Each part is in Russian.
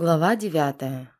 Глава девятая.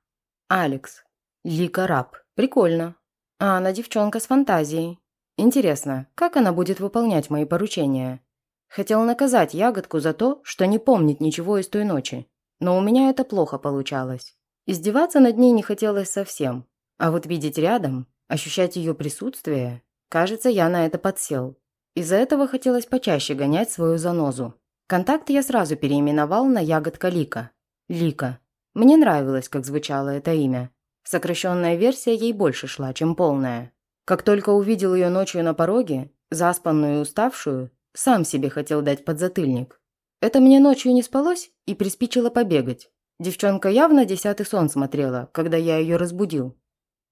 Алекс. Лика Раб. Прикольно. А она девчонка с фантазией. Интересно, как она будет выполнять мои поручения? Хотел наказать ягодку за то, что не помнит ничего из той ночи. Но у меня это плохо получалось. Издеваться над ней не хотелось совсем. А вот видеть рядом, ощущать ее присутствие, кажется, я на это подсел. Из-за этого хотелось почаще гонять свою занозу. Контакт я сразу переименовал на ягодка Лика. Лика. Мне нравилось, как звучало это имя. Сокращенная версия ей больше шла, чем полная. Как только увидел ее ночью на пороге, заспанную и уставшую, сам себе хотел дать подзатыльник. Это мне ночью не спалось и приспичило побегать. Девчонка явно десятый сон смотрела, когда я ее разбудил.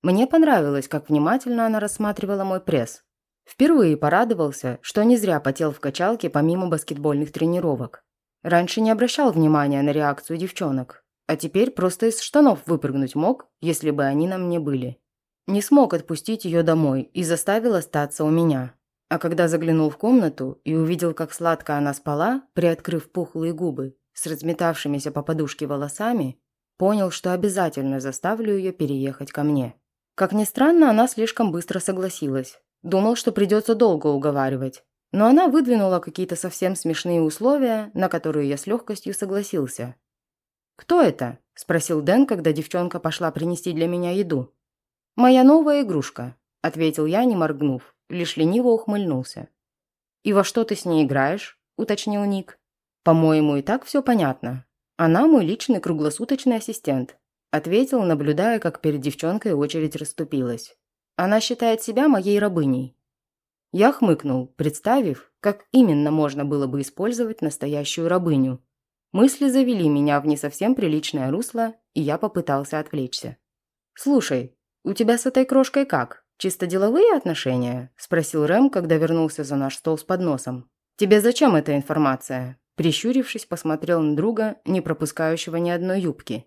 Мне понравилось, как внимательно она рассматривала мой пресс. Впервые порадовался, что не зря потел в качалке помимо баскетбольных тренировок. Раньше не обращал внимания на реакцию девчонок, а теперь просто из штанов выпрыгнуть мог, если бы они на мне были. Не смог отпустить ее домой и заставил остаться у меня. А когда заглянул в комнату и увидел, как сладко она спала, приоткрыв пухлые губы, с разметавшимися по подушке волосами, понял, что обязательно заставлю ее переехать ко мне. Как ни странно, она слишком быстро согласилась. Думал, что придется долго уговаривать. Но она выдвинула какие-то совсем смешные условия, на которые я с легкостью согласился. «Кто это?» – спросил Дэн, когда девчонка пошла принести для меня еду. «Моя новая игрушка», – ответил я, не моргнув, лишь лениво ухмыльнулся. «И во что ты с ней играешь?» – уточнил Ник. «По-моему, и так все понятно. Она мой личный круглосуточный ассистент», – ответил, наблюдая, как перед девчонкой очередь расступилась. «Она считает себя моей рабыней». Я хмыкнул, представив, как именно можно было бы использовать настоящую рабыню – Мысли завели меня в не совсем приличное русло, и я попытался отвлечься. «Слушай, у тебя с этой крошкой как? Чисто деловые отношения?» – спросил Рэм, когда вернулся за наш стол с подносом. «Тебе зачем эта информация?» Прищурившись, посмотрел на друга, не пропускающего ни одной юбки.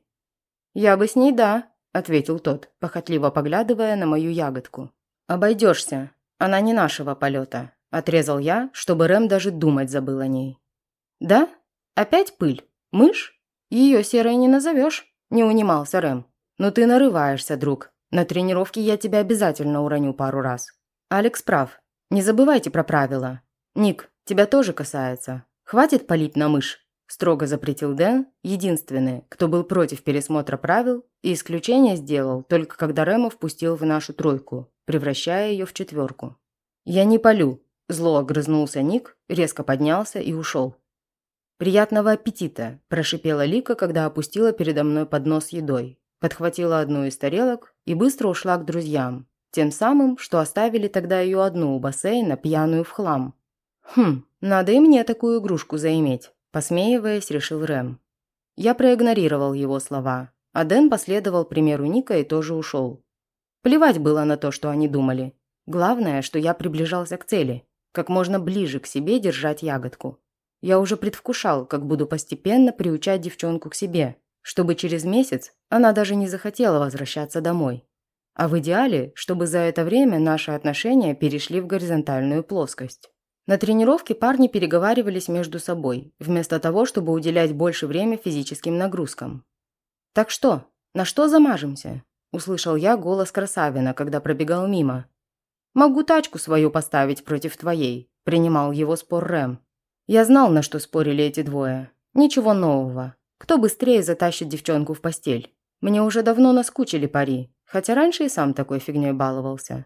«Я бы с ней да», – ответил тот, похотливо поглядывая на мою ягодку. «Обойдешься. Она не нашего полета», – отрезал я, чтобы Рэм даже думать забыл о ней. «Да?» «Опять пыль? Мышь? Ее серой не назовешь», – не унимался Рэм. «Но ты нарываешься, друг. На тренировке я тебя обязательно уроню пару раз». «Алекс прав. Не забывайте про правила. Ник, тебя тоже касается. Хватит палить на мышь», – строго запретил Дэн, единственный, кто был против пересмотра правил, и исключение сделал только когда Рэма впустил в нашу тройку, превращая ее в четверку. «Я не палю», – зло огрызнулся Ник, резко поднялся и ушел. «Приятного аппетита!» – прошипела Лика, когда опустила передо мной поднос с едой. Подхватила одну из тарелок и быстро ушла к друзьям. Тем самым, что оставили тогда ее одну у бассейна, пьяную в хлам. «Хм, надо и мне такую игрушку заиметь», – посмеиваясь, решил Рэм. Я проигнорировал его слова, а Дэн последовал примеру Ника и тоже ушел. Плевать было на то, что они думали. Главное, что я приближался к цели, как можно ближе к себе держать ягодку. Я уже предвкушал, как буду постепенно приучать девчонку к себе, чтобы через месяц она даже не захотела возвращаться домой. А в идеале, чтобы за это время наши отношения перешли в горизонтальную плоскость. На тренировке парни переговаривались между собой, вместо того, чтобы уделять больше время физическим нагрузкам. «Так что, на что замажемся?» – услышал я голос Красавина, когда пробегал мимо. «Могу тачку свою поставить против твоей», – принимал его спор Рэм. Я знал, на что спорили эти двое. Ничего нового. Кто быстрее затащит девчонку в постель? Мне уже давно наскучили пари, хотя раньше и сам такой фигней баловался.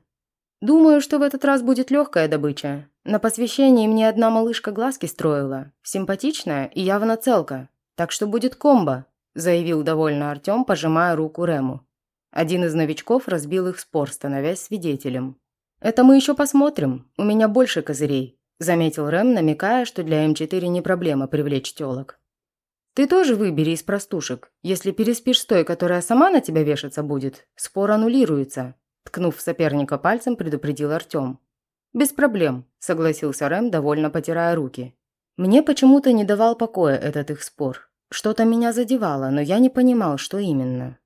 Думаю, что в этот раз будет легкая добыча. На посвящении мне одна малышка глазки строила. Симпатичная и явно целка. Так что будет комбо, заявил довольно Артем, пожимая руку Рему. Один из новичков разбил их спор, становясь свидетелем. «Это мы еще посмотрим. У меня больше козырей заметил Рэм, намекая, что для М4 не проблема привлечь тёлок. «Ты тоже выбери из простушек. Если переспишь с той, которая сама на тебя вешаться будет, спор аннулируется», ткнув соперника пальцем, предупредил Артём. «Без проблем», – согласился Рэм, довольно потирая руки. Мне почему-то не давал покоя этот их спор. Что-то меня задевало, но я не понимал, что именно.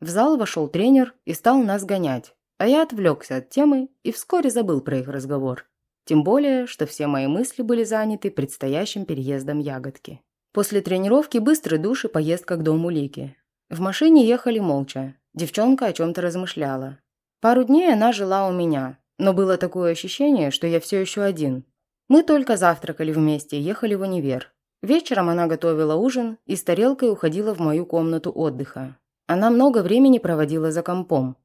В зал вошел тренер и стал нас гонять, а я отвлекся от темы и вскоре забыл про их разговор. Тем более, что все мои мысли были заняты предстоящим переездом ягодки. После тренировки быстрый душ и поездка к дому Лики. В машине ехали молча. Девчонка о чем-то размышляла. Пару дней она жила у меня, но было такое ощущение, что я все еще один. Мы только завтракали вместе, ехали в универ. Вечером она готовила ужин и с тарелкой уходила в мою комнату отдыха. Она много времени проводила за компом.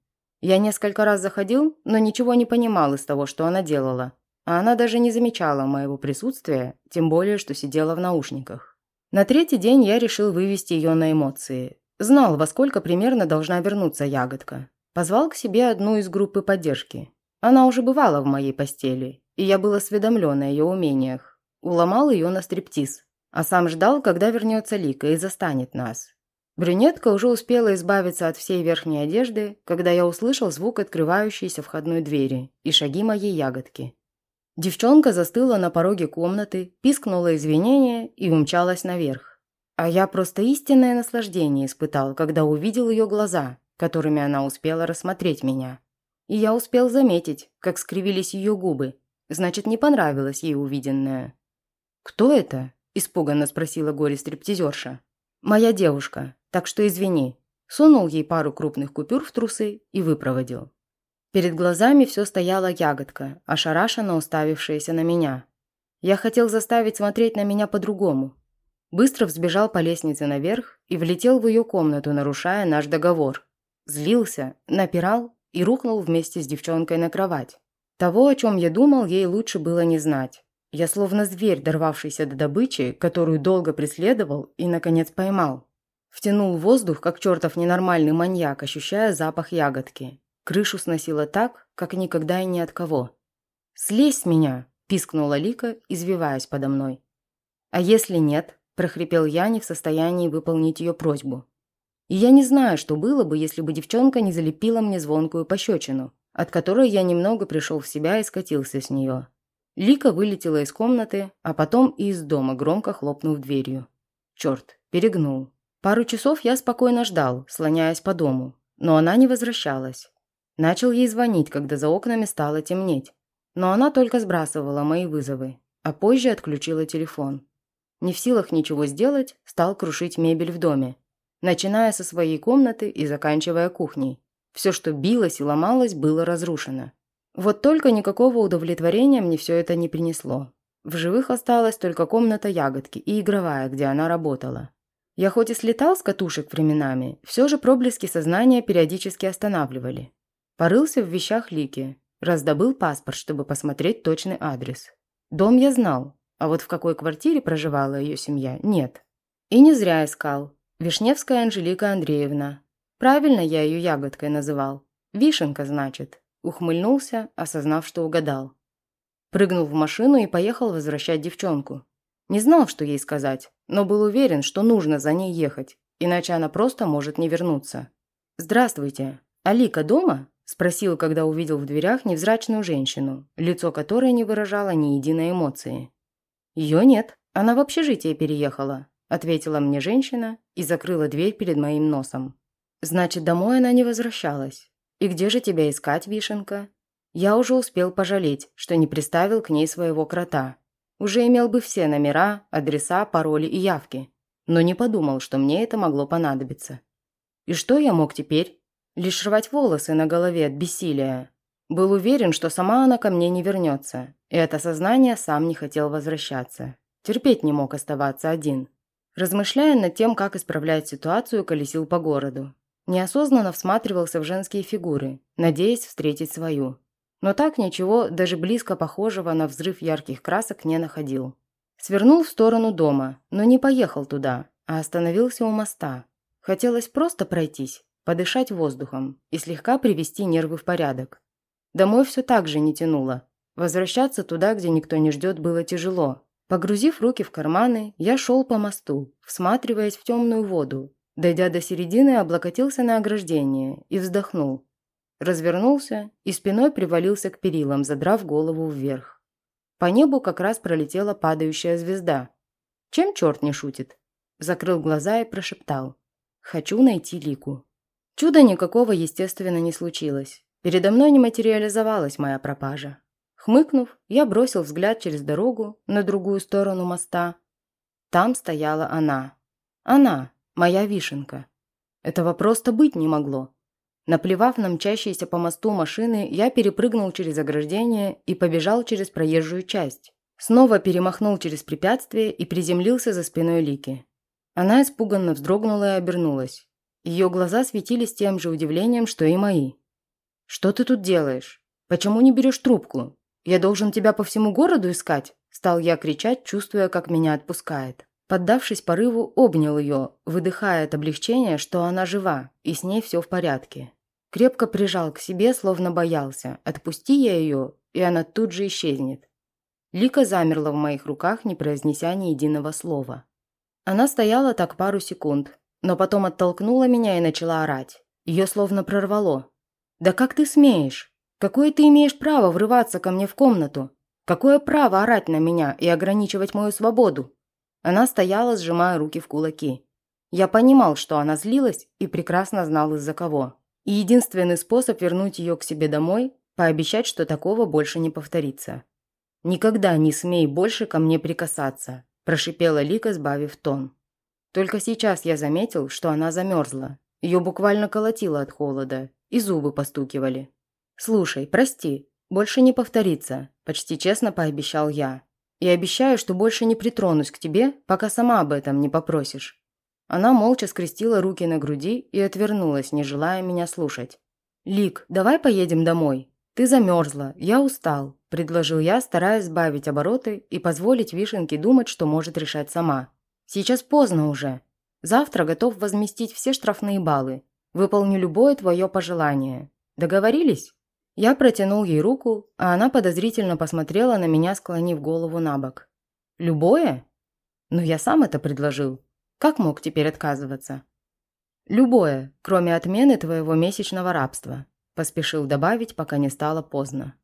Я несколько раз заходил, но ничего не понимал из того, что она делала. А она даже не замечала моего присутствия, тем более, что сидела в наушниках. На третий день я решил вывести ее на эмоции. Знал, во сколько примерно должна вернуться ягодка. Позвал к себе одну из группы поддержки. Она уже бывала в моей постели, и я был осведомлен о ее умениях. Уломал ее на стриптиз, а сам ждал, когда вернется Лика и застанет нас. Брюнетка уже успела избавиться от всей верхней одежды, когда я услышал звук открывающейся входной двери и шаги моей ягодки. Девчонка застыла на пороге комнаты, пискнула извинения и умчалась наверх. А я просто истинное наслаждение испытал, когда увидел ее глаза, которыми она успела рассмотреть меня. И я успел заметить, как скривились ее губы. Значит, не понравилось ей увиденное. «Кто это?» – испуганно спросила горе-стриптизерша. «Моя девушка, так что извини». Сунул ей пару крупных купюр в трусы и выпроводил. Перед глазами все стояла ягодка, ошарашенно уставившаяся на меня. Я хотел заставить смотреть на меня по-другому. Быстро взбежал по лестнице наверх и влетел в ее комнату, нарушая наш договор. Злился, напирал и рухнул вместе с девчонкой на кровать. Того, о чем я думал, ей лучше было не знать. Я словно зверь, дорвавшийся до добычи, которую долго преследовал и, наконец, поймал. Втянул воздух, как чертов ненормальный маньяк, ощущая запах ягодки. Крышу сносило так, как никогда и ни от кого. «Слезь с меня!» – пискнула Лика, извиваясь подо мной. «А если нет?» – прохрипел я, не в состоянии выполнить ее просьбу. И я не знаю, что было бы, если бы девчонка не залепила мне звонкую пощечину, от которой я немного пришел в себя и скатился с нее. Лика вылетела из комнаты, а потом и из дома, громко хлопнув дверью. Черт, перегнул. Пару часов я спокойно ждал, слоняясь по дому, но она не возвращалась. Начал ей звонить, когда за окнами стало темнеть, но она только сбрасывала мои вызовы, а позже отключила телефон. Не в силах ничего сделать, стал крушить мебель в доме, начиная со своей комнаты и заканчивая кухней. Все, что билось и ломалось, было разрушено. Вот только никакого удовлетворения мне все это не принесло. В живых осталась только комната ягодки и игровая, где она работала. Я хоть и слетал с катушек временами, все же проблески сознания периодически останавливали. Порылся в вещах Лики, раздобыл паспорт, чтобы посмотреть точный адрес. Дом я знал, а вот в какой квартире проживала ее семья – нет. И не зря искал. Вишневская Анжелика Андреевна. Правильно я ее ягодкой называл. Вишенка, значит. Ухмыльнулся, осознав, что угадал. Прыгнул в машину и поехал возвращать девчонку. Не знал, что ей сказать, но был уверен, что нужно за ней ехать, иначе она просто может не вернуться. «Здравствуйте. Алика дома?» – спросил, когда увидел в дверях невзрачную женщину, лицо которой не выражало ни единой эмоции. «Ее нет. Она в общежитие переехала», – ответила мне женщина и закрыла дверь перед моим носом. «Значит, домой она не возвращалась. «И где же тебя искать, Вишенка?» Я уже успел пожалеть, что не приставил к ней своего крота. Уже имел бы все номера, адреса, пароли и явки. Но не подумал, что мне это могло понадобиться. И что я мог теперь? Лишь рвать волосы на голове от бессилия. Был уверен, что сама она ко мне не вернется. И от осознания сам не хотел возвращаться. Терпеть не мог оставаться один. Размышляя над тем, как исправлять ситуацию, колесил по городу. Неосознанно всматривался в женские фигуры, надеясь встретить свою. Но так ничего, даже близко похожего на взрыв ярких красок, не находил. Свернул в сторону дома, но не поехал туда, а остановился у моста. Хотелось просто пройтись, подышать воздухом и слегка привести нервы в порядок. Домой все так же не тянуло. Возвращаться туда, где никто не ждет, было тяжело. Погрузив руки в карманы, я шел по мосту, всматриваясь в темную воду, Дойдя до середины, облокотился на ограждение и вздохнул. Развернулся и спиной привалился к перилам, задрав голову вверх. По небу как раз пролетела падающая звезда. Чем черт не шутит? Закрыл глаза и прошептал. «Хочу найти Лику». Чуда никакого, естественно, не случилось. Передо мной не материализовалась моя пропажа. Хмыкнув, я бросил взгляд через дорогу на другую сторону моста. Там стояла она. Она, Моя вишенка. Этого просто быть не могло. Наплевав на мчащиеся по мосту машины, я перепрыгнул через ограждение и побежал через проезжую часть. Снова перемахнул через препятствие и приземлился за спиной Лики. Она испуганно вздрогнула и обернулась. Ее глаза светились тем же удивлением, что и мои. «Что ты тут делаешь? Почему не берешь трубку? Я должен тебя по всему городу искать?» Стал я кричать, чувствуя, как меня отпускает. Поддавшись порыву, обнял ее, выдыхая от облегчения, что она жива, и с ней все в порядке. Крепко прижал к себе, словно боялся. Отпусти я ее, и она тут же исчезнет. Лика замерла в моих руках, не произнеся ни единого слова. Она стояла так пару секунд, но потом оттолкнула меня и начала орать. Ее словно прорвало. «Да как ты смеешь? Какое ты имеешь право врываться ко мне в комнату? Какое право орать на меня и ограничивать мою свободу?» Она стояла, сжимая руки в кулаки. Я понимал, что она злилась и прекрасно знал из-за кого. И единственный способ вернуть ее к себе домой – пообещать, что такого больше не повторится. «Никогда не смей больше ко мне прикасаться», – прошипела Лика, сбавив тон. Только сейчас я заметил, что она замерзла. Ее буквально колотило от холода, и зубы постукивали. «Слушай, прости, больше не повторится», – почти честно пообещал я. «И обещаю, что больше не притронусь к тебе, пока сама об этом не попросишь». Она молча скрестила руки на груди и отвернулась, не желая меня слушать. «Лик, давай поедем домой. Ты замерзла, я устал», – предложил я, стараясь сбавить обороты и позволить Вишенке думать, что может решать сама. «Сейчас поздно уже. Завтра готов возместить все штрафные баллы. Выполню любое твое пожелание. Договорились?» Я протянул ей руку, а она подозрительно посмотрела на меня, склонив голову на бок. «Любое? Ну, я сам это предложил. Как мог теперь отказываться? «Любое, кроме отмены твоего месячного рабства», – поспешил добавить, пока не стало поздно.